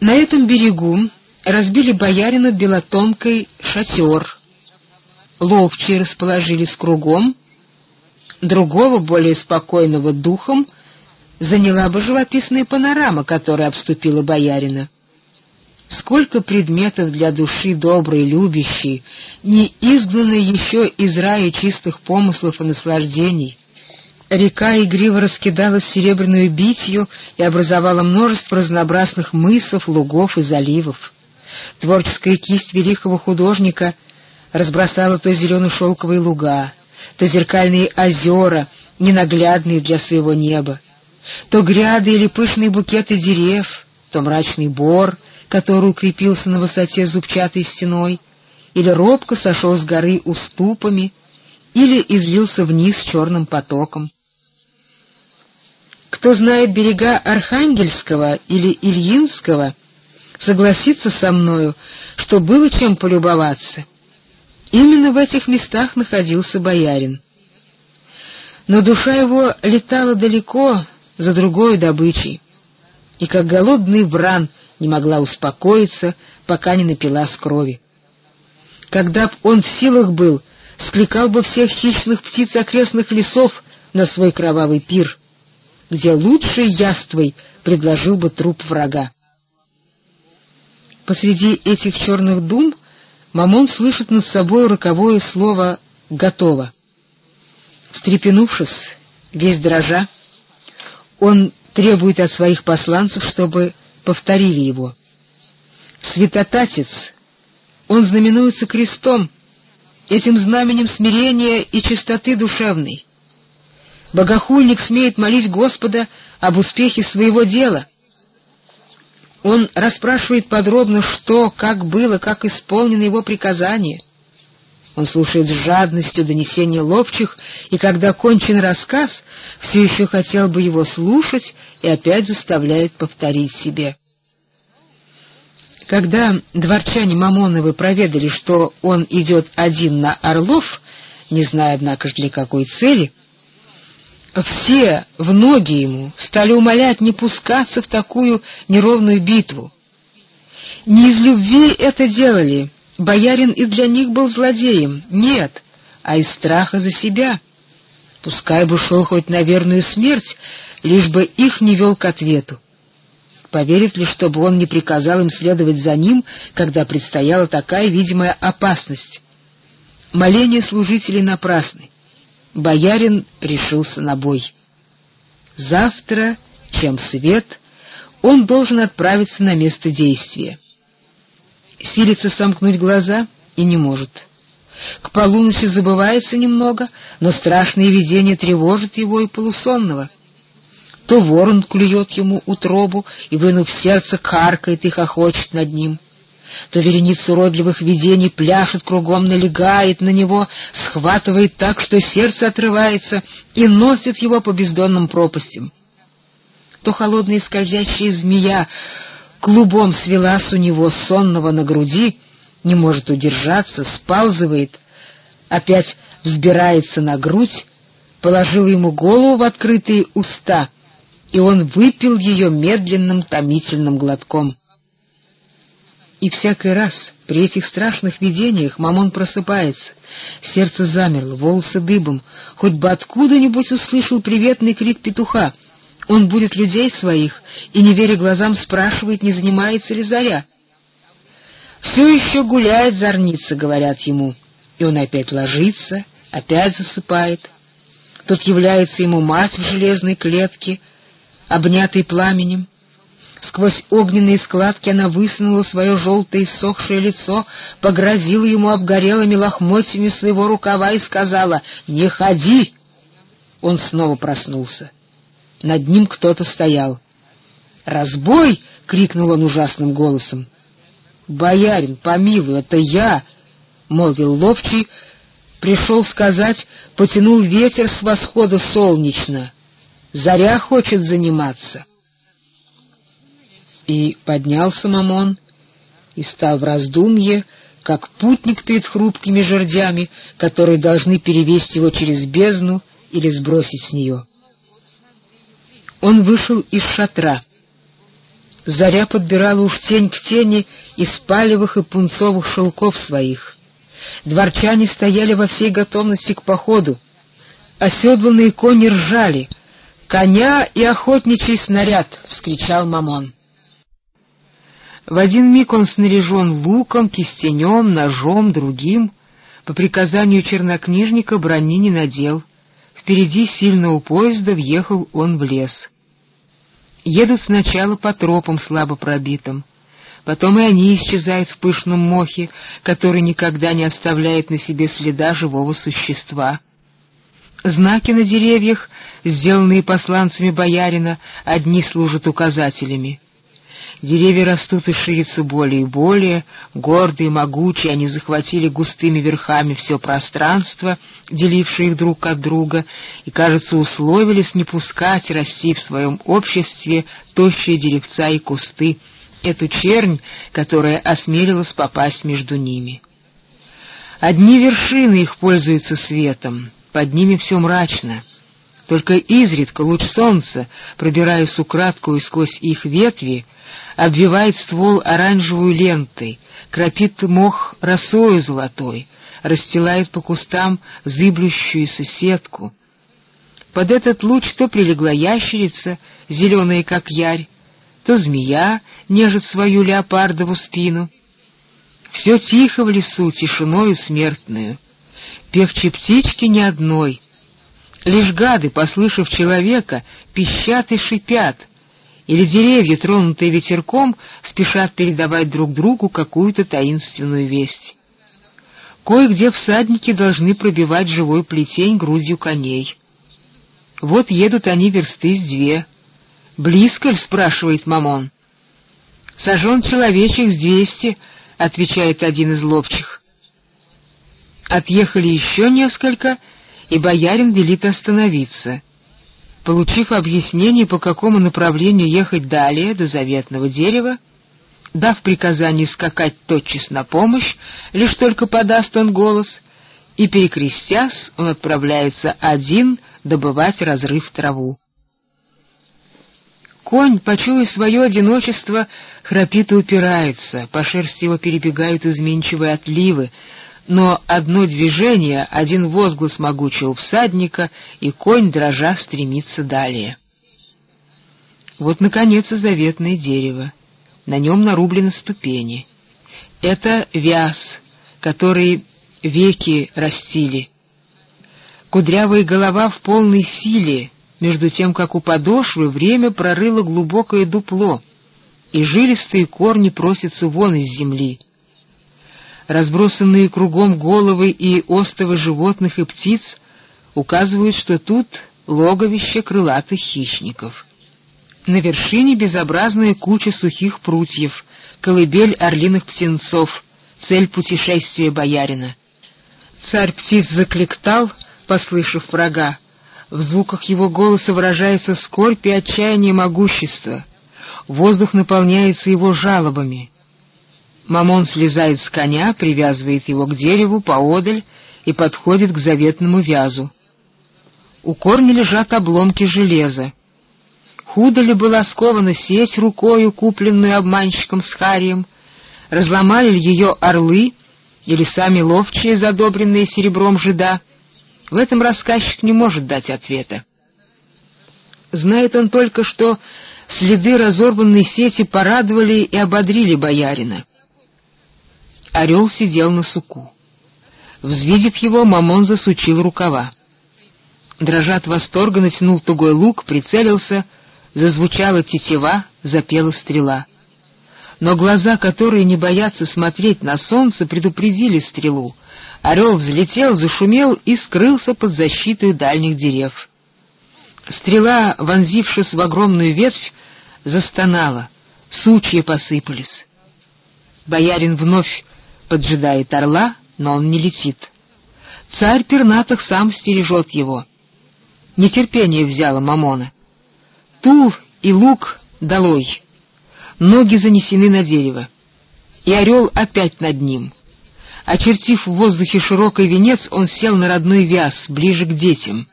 На этом берегу разбили боярину белотонкой шатер. Ловчие расположились кругом, другого, более спокойного духом, заняла бы живописная панорама, которая обступила боярина. Сколько предметов для души доброй, любящей, не изгнанной еще из рая чистых помыслов и наслаждений. Река игриво раскидалась серебряную битью и образовала множество разнообразных мысов, лугов и заливов. Творческая кисть великого художника разбросала то зелено-шелковые луга, то зеркальные озера, ненаглядные для своего неба, то гряды или пышные букеты дерев, то мрачный бор, который укрепился на высоте зубчатой стеной, или робко сошел с горы уступами, или излился вниз черным потоком. Кто знает берега Архангельского или Ильинского, согласится со мною, что было чем полюбоваться. Именно в этих местах находился боярин. Но душа его летала далеко за другой добычей, и как голодный вран не могла успокоиться, пока не напилась крови. Когда б он в силах был, скликал бы всех хищных птиц окрестных лесов на свой кровавый пир, где лучшей яствой предложил бы труп врага. Посреди этих черных дум Мамон слышит над собой роковое слово «готово». Встрепенувшись, весь дрожа, он требует от своих посланцев, чтобы повторили его. Святотатец, он знаменуется крестом, этим знаменем смирения и чистоты душевной. Богохульник смеет молить Господа об успехе своего дела. Он расспрашивает подробно, что, как было, как исполнено его приказание. Он слушает с жадностью донесения ловчих, и когда кончен рассказ, все еще хотел бы его слушать и опять заставляет повторить себе. Когда дворчане Мамоновы проведали, что он идет один на Орлов, не зная, однако же, для какой цели, все в ноги ему стали умолять не пускаться в такую неровную битву. Не из любви это делали, боярин и для них был злодеем, нет, а из страха за себя. Пускай бы шел хоть на верную смерть, лишь бы их не вел к ответу. Поверит ли, чтобы он не приказал им следовать за ним, когда предстояла такая видимая опасность? Моления служителей напрасны. Боярин решился на бой. Завтра, чем свет, он должен отправиться на место действия. Силится сомкнуть глаза и не может. К полуночи забывается немного, но страшное видение тревожит его и полусонного — то ворон клюет ему утробу и, вынув сердце, каркает и хохочет над ним, то вереница уродливых видений пляшет кругом, налегает на него, схватывает так, что сердце отрывается и носит его по бездонным пропастям. То холодная скользящая змея клубом свелась у него сонного на груди, не может удержаться, сползывает, опять взбирается на грудь, положила ему голову в открытые уста — и он выпил ее медленным томительным глотком. И всякий раз при этих страшных видениях Мамон просыпается, сердце замерло, волосы дыбом, хоть бы откуда-нибудь услышал приветный крик петуха. Он будет людей своих и, не веря глазам, спрашивает, не занимается ли заря. «Все еще гуляет зорница», — говорят ему, и он опять ложится, опять засыпает. Тут является ему мать в железной клетке — обнятый пламенем. Сквозь огненные складки она высунула свое желтое иссохшее лицо, погрозила ему обгорелыми лохмотьями своего рукава и сказала «Не ходи!» Он снова проснулся. Над ним кто-то стоял. «Разбой!» — крикнул он ужасным голосом. «Боярин, помилуй, это я!» — молвил ловчий, пришел сказать, потянул ветер с восхода солнечно — Заря хочет заниматься. И поднялся Мамон и стал в раздумье, как путник перед хрупкими жердями, которые должны перевести его через бездну или сбросить с нее. Он вышел из шатра. Заря подбирала уж тень к тени из палевых и пунцовых шелков своих. Дворчане стояли во всей готовности к походу. Оседланные кони ржали. «Коня и охотничий снаряд!» — вскричал Мамон. В один миг он снаряжен луком, кистенем, ножом, другим. По приказанию чернокнижника брони не надел. Впереди сильного поезда въехал он в лес. Едут сначала по тропам слабо пробитым. Потом и они исчезают в пышном мохе, который никогда не оставляет на себе следа живого существа. Знаки на деревьях, сделанные посланцами боярина, одни служат указателями. Деревья растут и ширятся более и более, гордые, могучие, они захватили густыми верхами все пространство, делившее их друг от друга, и, кажется, условились не пускать расти в своем обществе тощие деревца и кусты, эту чернь, которая осмелилась попасть между ними. Одни вершины их пользуются светом, под ними все мрачно. Только изредка луч солнца, пробираясь украдкую сквозь их ветви, обвивает ствол оранжевой лентой, кропит мох росою золотой, расстилает по кустам зыблющуюся сетку. Под этот луч то прилегла ящерица, зеленая как ярь, то змея нежит свою леопардову спину. Все тихо в лесу, тишиною смертную. Певчи птички ни одной. Лишь гады, послышав человека, пищат и шипят, или деревья, тронутые ветерком, спешат передавать друг другу какую-то таинственную весть. Кое-где всадники должны пробивать живой плетень грудью коней. Вот едут они версты с две. «Близко ли?» — спрашивает Мамон. «Сожжен человечек с двести», — отвечает один из ловчих. Отъехали еще несколько, и боярин велит остановиться — Получив объяснение, по какому направлению ехать далее до заветного дерева, дав приказание скакать тотчас на помощь, лишь только подаст он голос, и, перекрестясь, он отправляется один добывать разрыв траву. Конь, почуяв свое одиночество, храпит и упирается, по шерсти его перебегают изменчивые отливы, но одно движение, один возглас могучего всадника, и конь, дрожа, стремится далее. Вот, наконец, и заветное дерево. На нем нарублены ступени. Это вяз, который веки растили. Кудрявая голова в полной силе, между тем, как у подошвы время прорыло глубокое дупло, и жилистые корни просятся вон из земли разбросанные кругом головы и остовы животных и птиц указывают, что тут логовище крылатых хищников. На вершине безобразная куча сухих прутьев, колыбель орлиных птенцов, цель путешествия боярина. Царь птиц закликтал, послышав врага. В звуках его голоса выражается скорбь и отчаяние могущества. Воздух наполняется его жалобами. Мамон слезает с коня, привязывает его к дереву поодаль и подходит к заветному вязу. У корня лежат обломки железа. Худо ли была скована сеть рукою, купленную обманщиком с Харием? Разломали ли ее орлы или сами ловчие, задобренные серебром жида? В этом рассказчик не может дать ответа. Знает он только, что следы разорванной сети порадовали и ободрили боярина. Орел сидел на суку. Взвидев его, Мамон засучил рукава. Дрожа от восторга, натянул тугой лук, прицелился, зазвучала тетива, запела стрела. Но глаза, которые не боятся смотреть на солнце, предупредили стрелу. Орел взлетел, зашумел и скрылся под защитой дальних дерев. Стрела, вонзившись в огромную ветвь, застонала, сучья посыпались. Боярин вновь поджидает орла, но он не летит. Царь пернатых сам стережет его. Нетерпение взяло Мамона. Тул и лук долой. Ноги занесены на дерево. И орел опять над ним. Очертив в воздухе широкий венец, он сел на родной вяз, ближе к детям.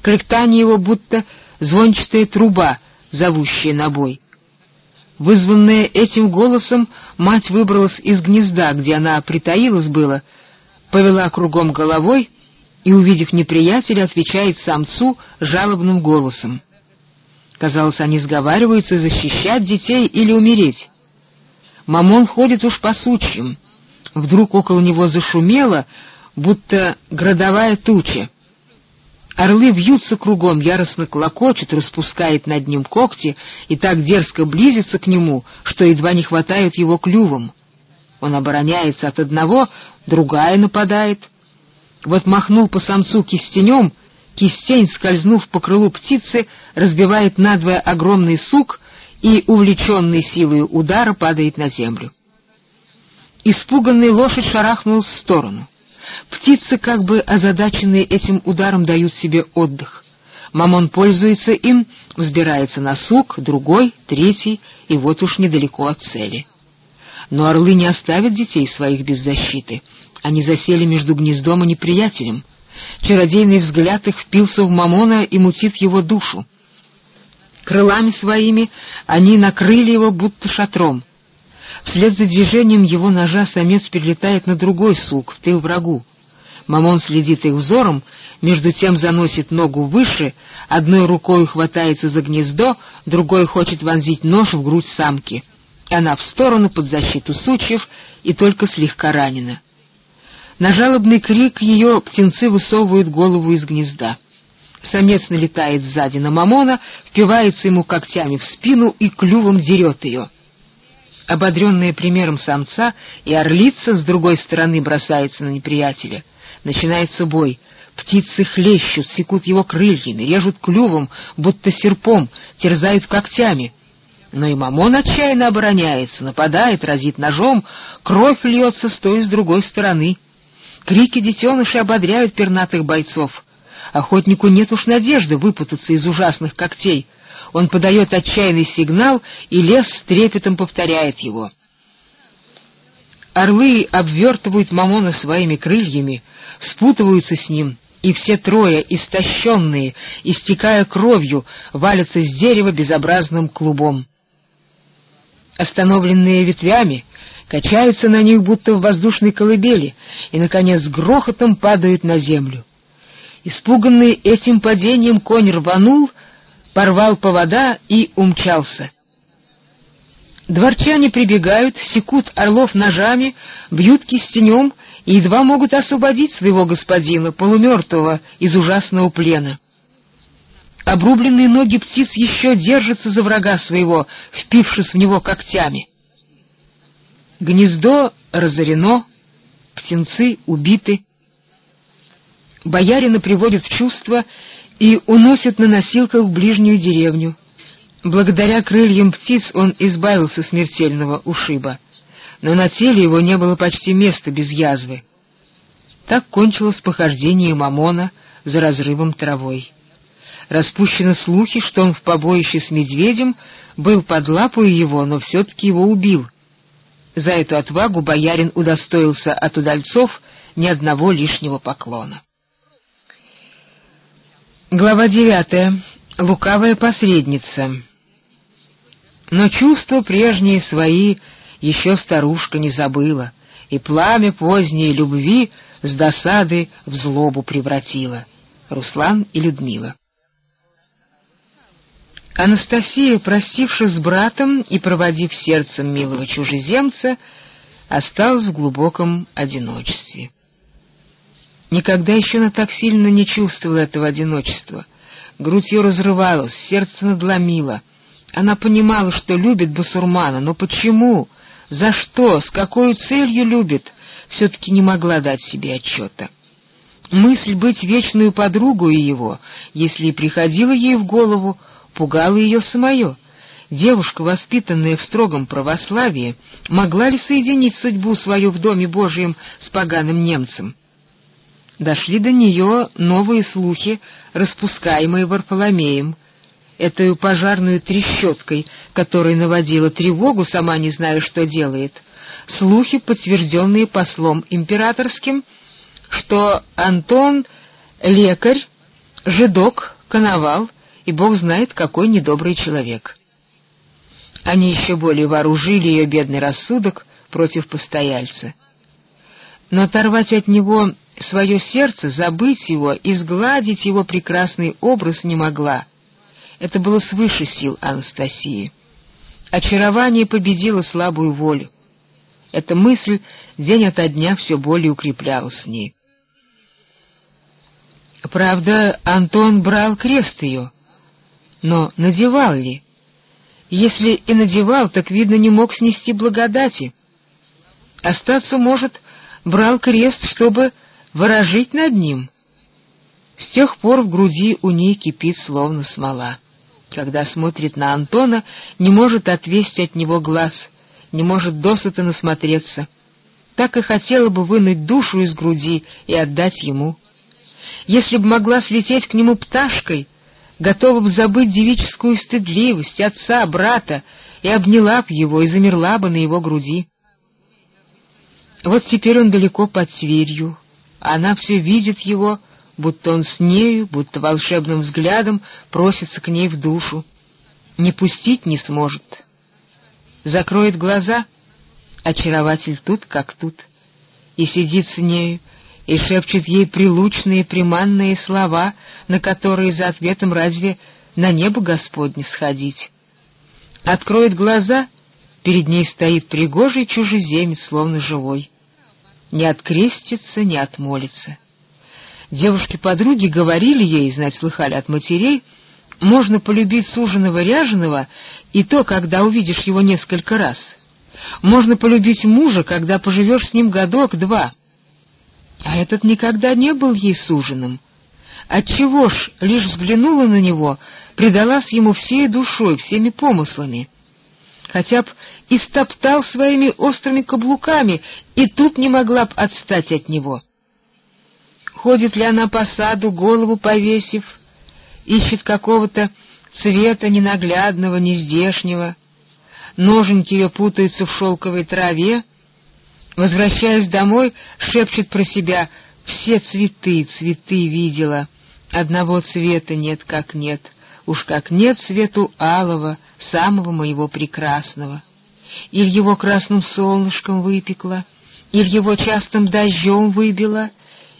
Крыктание его будто звончатая труба, зовущая на бой. Вызванная этим голосом, мать выбралась из гнезда, где она притаилась было, повела кругом головой и, увидев неприятеля, отвечает самцу жалобным голосом. Казалось, они сговариваются защищать детей или умереть. Мамон ходит уж по сучьям. Вдруг около него зашумело, будто градовая туча. Орлы вьются кругом, яростно клокочут, распускает над ним когти и так дерзко близится к нему, что едва не хватают его клювом. Он обороняется от одного, другая нападает. Вот махнул по самцу кистенем, кистень, скользнув по крылу птицы, разбивает надвое огромный сук и, увлеченный силой удара, падает на землю. Испуганный лошадь шарахнул в сторону. Птицы, как бы озадаченные этим ударом, дают себе отдых. Мамон пользуется им, взбирается на сук, другой, третий, и вот уж недалеко от цели. Но орлы не оставят детей своих без защиты. Они засели между гнездом и неприятелем. Чародейный взгляд их впился в Мамона и мутит его душу. Крылами своими они накрыли его будто шатром. Вслед за движением его ножа самец перелетает на другой сук, в тыл врагу. Мамон следит их взором, между тем заносит ногу выше, одной рукой хватается за гнездо, другой хочет вонзить нож в грудь самки. Она в сторону под защиту сучьев и только слегка ранена. На жалобный крик ее птенцы высовывают голову из гнезда. Самец налетает сзади на Мамона, впивается ему когтями в спину и клювом дерет ее. Ободренная примером самца, и орлица с другой стороны бросается на неприятеля. Начинается бой. Птицы хлещут, секут его крыльями, режут клювом, будто серпом, терзают когтями. Но и Мамон отчаянно обороняется, нападает, разит ножом, кровь льется с той и с другой стороны. Крики детенышей ободряют пернатых бойцов. Охотнику нет уж надежды выпутаться из ужасных когтей. Он подает отчаянный сигнал, и лес с трепетом повторяет его. Орлы обвертывают Мамона своими крыльями, спутываются с ним, и все трое, истощенные, истекая кровью, валятся с дерева безобразным клубом. Остановленные ветвями, качаются на них, будто в воздушной колыбели, и, наконец, грохотом падают на землю. Испуганный этим падением конь рванул, порвал повода и умчался. Дворчане прибегают, секут орлов ножами, бьют кистенем и едва могут освободить своего господина, полумертвого, из ужасного плена. Обрубленные ноги птиц еще держатся за врага своего, впившись в него когтями. Гнездо разорено, птенцы убиты. Боярина приводят в чувство и уносят на носилках в ближнюю деревню. Благодаря крыльям птиц он избавился смертельного ушиба, но на теле его не было почти места без язвы. Так кончилось похождение Мамона за разрывом травой. Распущены слухи, что он в побоище с медведем был под лапой его, но все-таки его убил — за эту отвагу боярин удостоился от удальцов ни одного лишнего поклона. Глава девятая. Лукавая посредница. Но чувства прежние свои еще старушка не забыла, и пламя поздней любви с досады в злобу превратила. Руслан и Людмила. Анастасия, простившись с братом и проводив сердцем милого чужеземца, осталась в глубоком одиночестве. Никогда еще она так сильно не чувствовала этого одиночества. Грудь ее разрывалась, сердце надломило. Она понимала, что любит басурмана, но почему, за что, с какой целью любит, все-таки не могла дать себе отчета. Мысль быть вечную подругой его, если и приходила ей в голову, пугало ее самое. Девушка, воспитанная в строгом православии, могла ли соединить судьбу свою в Доме Божьем с поганым немцем? Дошли до нее новые слухи, распускаемые Варфоломеем, этой пожарную трещоткой, которая наводила тревогу, сама не зная, что делает, слухи, подтвержденные послом императорским, что Антон — лекарь, жидок, коновал — и Бог знает, какой недобрый человек. Они еще более вооружили ее бедный рассудок против постояльца. Но оторвать от него свое сердце, забыть его и сгладить его прекрасный образ не могла. Это было свыше сил Анастасии. Очарование победило слабую волю. Эта мысль день ото дня все более укреплялась в ней. Правда, Антон брал крест ее, но надевал ли? Если и надевал, так, видно, не мог снести благодати. Остаться, может, брал крест, чтобы ворожить над ним. С тех пор в груди у ней кипит словно смола. Когда смотрит на Антона, не может отвести от него глаз, не может досыта насмотреться. Так и хотела бы вынуть душу из груди и отдать ему. Если б могла слететь к нему пташкой, готова бы забыть девическую стыдливость отца, брата, и обняла б его, и замерла бы на его груди. Вот теперь он далеко под Тверью, она все видит его, будто он с нею, будто волшебным взглядом просится к ней в душу. Не пустить не сможет. Закроет глаза, очарователь тут как тут, и сидит с нею, и шепчет ей прилучные приманные слова, на которые за ответом разве на небо Господне сходить. Откроет глаза, перед ней стоит пригожий чужеземец, словно живой не открестится, не отмолится. Девушки-подруги говорили ей, знать слыхали от матерей, можно полюбить суженого ряженого и то, когда увидишь его несколько раз. Можно полюбить мужа, когда поживешь с ним годок-два. А этот никогда не был ей суженым. Отчего ж, лишь взглянула на него, предалась ему всей душой, всеми помыслами — хотя б и стоптал своими острыми каблуками, и тут не могла б отстать от него. Ходит ли она по саду, голову повесив, ищет какого-то цвета ненаглядного, нездешнего, ноженьки ее путаются в шелковой траве, возвращаясь домой, шепчет про себя «Все цветы, цветы видела, одного цвета нет, как нет» уж как нет свету алого, самого моего прекрасного. Или его красным солнышком выпекла, или его частым дождем выбила,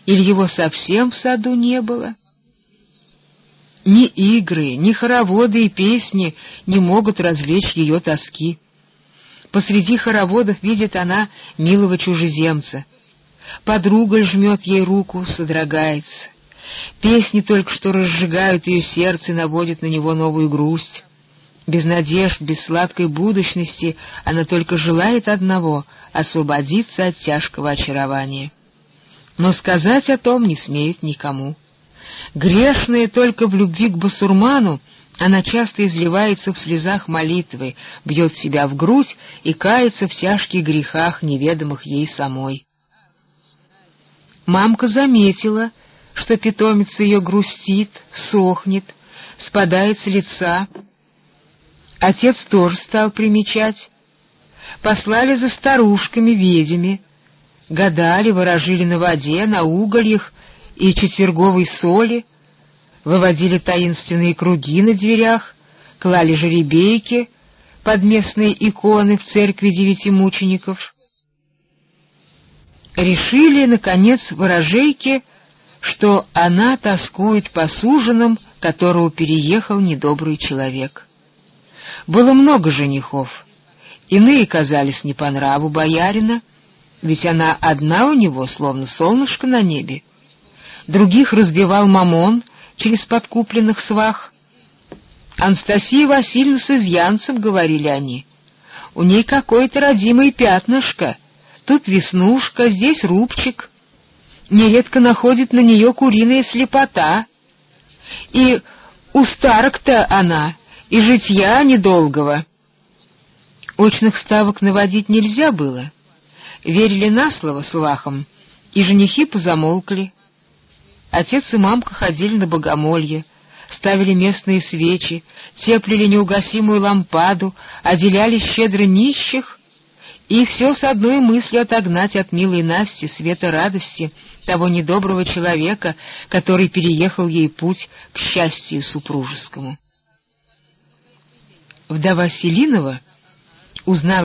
или его совсем в саду не было. Ни игры, ни хороводы и песни не могут развлечь ее тоски. Посреди хороводов видит она милого чужеземца. Подруга жмет ей руку, содрогается. Песни только что разжигают ее сердце и наводят на него новую грусть. Без надежд, без сладкой будущности она только желает одного — освободиться от тяжкого очарования. Но сказать о том не смеет никому. Грешная только в любви к басурману, она часто изливается в слезах молитвы, бьет себя в грудь и кается в тяжких грехах, неведомых ей самой. Мамка заметила, что питомец ее грустит, сохнет, спадает с лица. Отец тоже стал примечать. Послали за старушками-ведями, гадали, ворожили на воде, на угольях и четверговой соли, выводили таинственные круги на дверях, клали жеребейки под местные иконы в церкви девяти мучеников. Решили, наконец, ворожейки — что она тоскует по суженам, которого переехал недобрый человек. Было много женихов. Иные казались не по нраву боярина, ведь она одна у него, словно солнышко на небе. Других разбивал мамон через подкупленных свах. «Анастасия Васильевна с изъянцем», — говорили они, — «у ней какое-то родимое пятнышко, тут веснушка, здесь рубчик» нередко находит на нее куриная слепота. И у старок-то она, и житья недолгого. Очных ставок наводить нельзя было. Верили на слово свахам, и женихи позамолкли. Отец и мамка ходили на богомолье, ставили местные свечи, теплили неугасимую лампаду, отделяли щедро нищих и все с одной мыслью отогнать от милой Насти света радости того недоброго человека, который переехал ей путь к счастью супружескому. Вдова Селинова, узнав